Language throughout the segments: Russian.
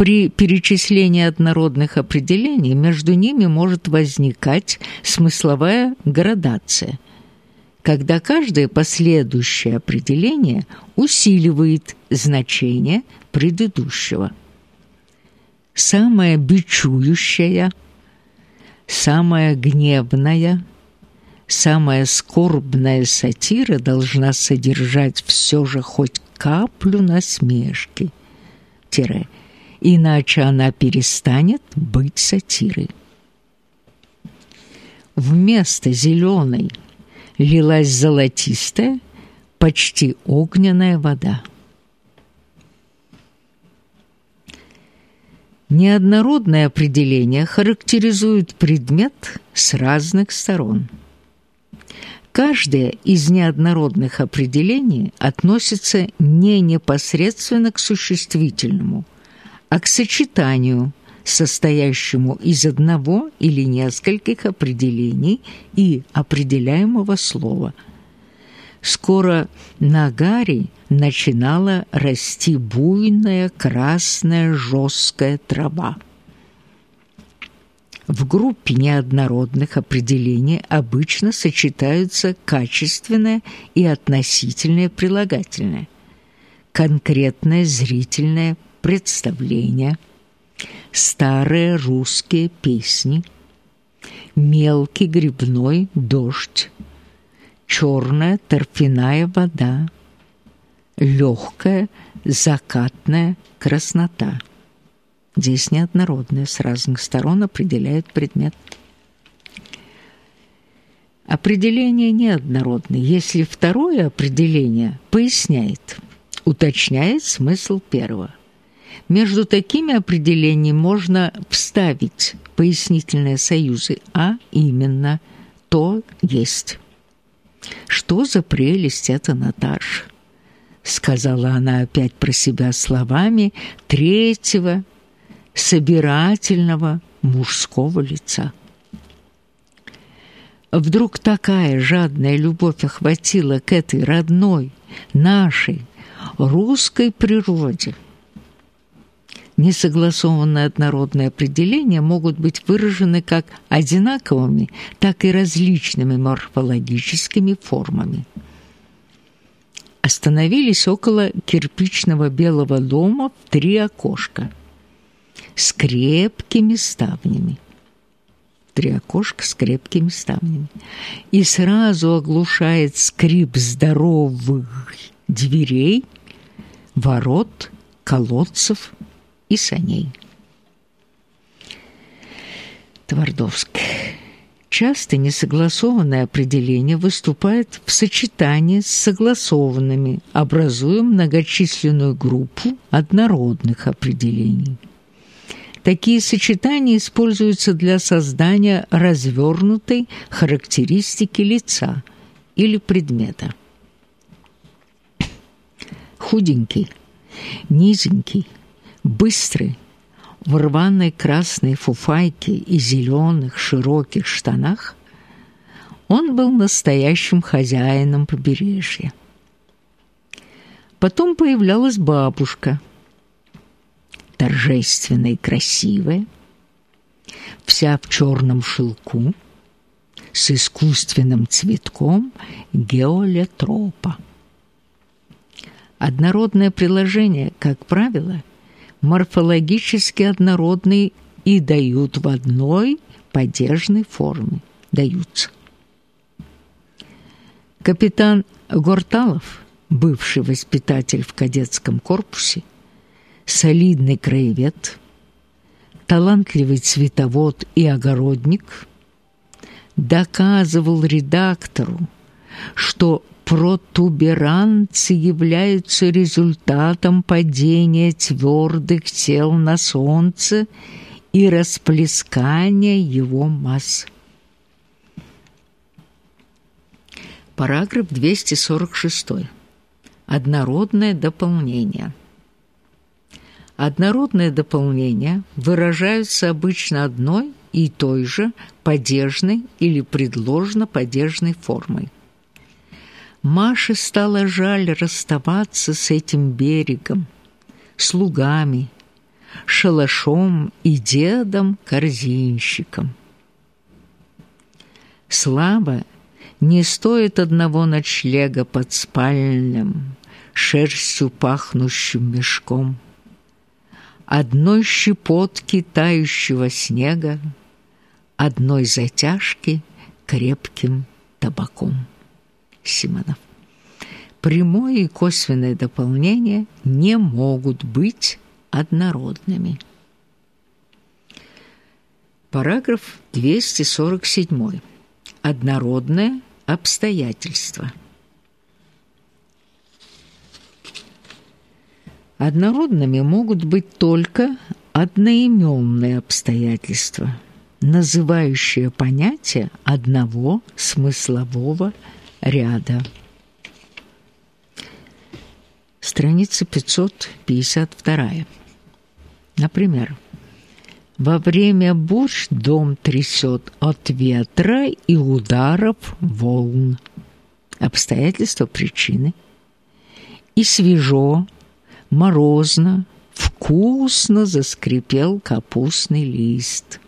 При перечислении однородных определений между ними может возникать смысловая градация, когда каждое последующее определение усиливает значение предыдущего. Самая бичующая, самая гневная – самая скорбная сатира должна содержать все же хоть каплю насмешки. Тире. Иначе она перестанет быть сатирой. Вместо зеленой лилась золотистая, почти огненная вода. Неоднородное определение характеризует предмет с разных сторон – Каждое из неоднородных определений относится не непосредственно к существительному, а к сочетанию, состоящему из одного или нескольких определений и определяемого слова. Скоро на Гарри начинала расти буйная красная жесткая трава. В группе неоднородных определений обычно сочетаются качественное и относительное прилагательное, конкретное зрительное представление, старые русские песни, мелкий грибной дождь, черная торфяная вода, легкая закатная краснота – Здесь неоднородные, с разных сторон определяют предмет. Определение неоднородное, если второе определение поясняет, уточняет смысл первого. Между такими определениями можно вставить пояснительные союзы, а именно «то есть». «Что за прелесть это, Наташа?» сказала она опять про себя словами третьего собирательного мужского лица. Вдруг такая жадная любовь охватила к этой родной, нашей, русской природе. Несогласованные однородные определения могут быть выражены как одинаковыми, так и различными морфологическими формами. Остановились около кирпичного белого дома в три окошка – с крепкими ставнями. Три окошка с крепкими ставнями. И сразу оглушает скрип здоровых дверей, ворот, колодцев и саней. Твардовск. Часто несогласованное определение выступает в сочетании с согласованными, образуя многочисленную группу однородных определений. Такие сочетания используются для создания развернутой характеристики лица или предмета. Худенький, низенький, быстрый, в рваной красной фуфайке и зеленых широких штанах он был настоящим хозяином побережья. Потом появлялась бабушка – торжественная и красивая, вся в черном шелку, с искусственным цветком геолетропа. Однородное приложение, как правило, морфологически однородные и дают в одной падежной форме. Даются. Капитан Горталов, бывший воспитатель в кадетском корпусе, солидный краевед, талантливый цветовод и огородник, доказывал редактору, что протуберанцы являются результатом падения твердых тел на солнце и расплескания его масс. Параграф 246. Однородное дополнение. Однородные дополнения выражаются обычно одной и той же падежной или предложно-падежной формой. Маше стало жаль расставаться с этим берегом, слугами, шалашом и дедом-корзинщиком. Слабо не стоит одного ночлега под спальнем, шерстью пахнущим мешком, одной щепотки тающего снега, одной затяжки крепким табаком. Симонов. Прямое и косвенное дополнение не могут быть однородными. Параграф 247. Однородное обстоятельство. Однородными могут быть только одноименные обстоятельства, называющие понятие одного смыслового ряда. Страница 552. Например, во время бурь дом трясет от ветра и ударов волн. Обстоятельства причины. И свежо, морозно, вкусно заскрипел капустный лист.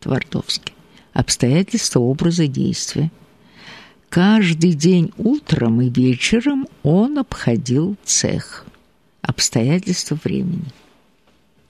Твардовский. Обстоятельства образа действия. Каждый день утром и вечером он обходил цех. Обстоятельства времени.